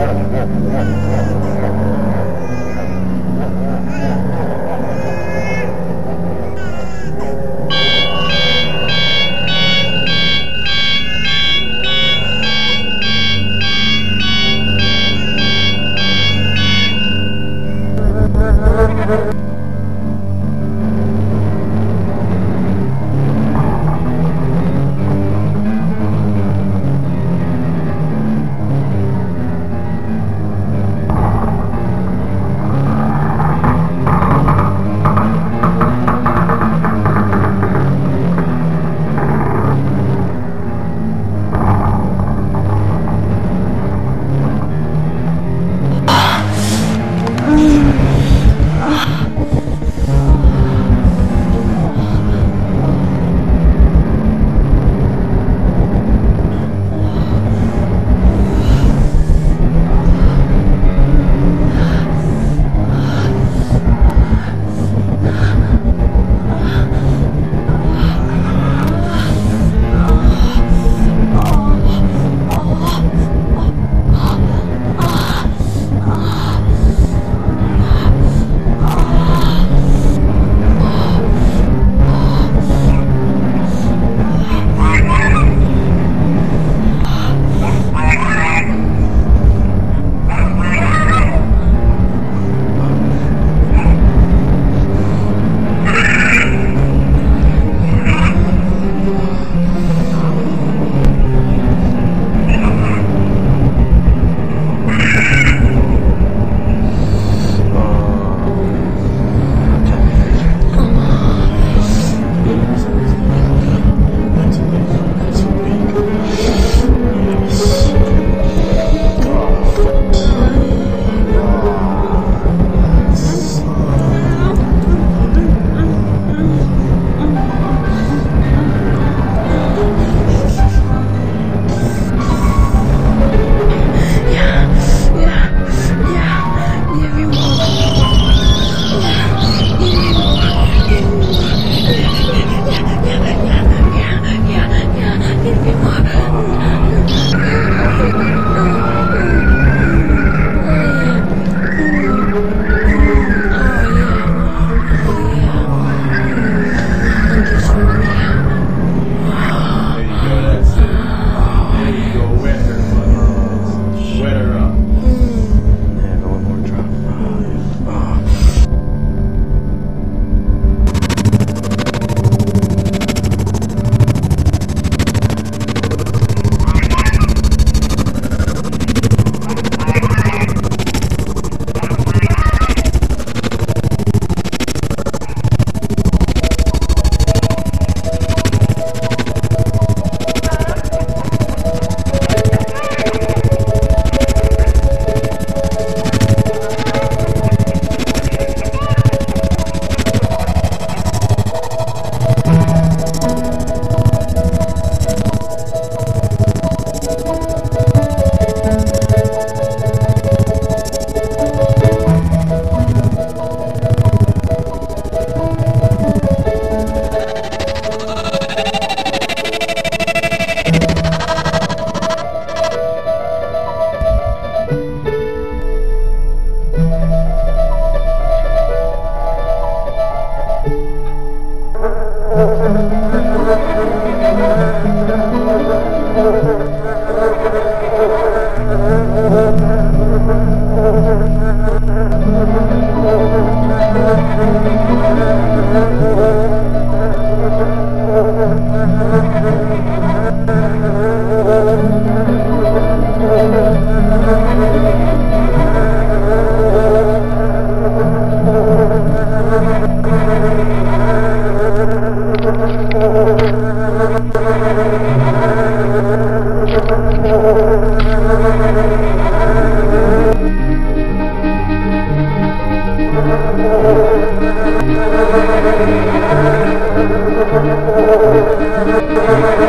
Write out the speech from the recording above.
Yeah. Amen.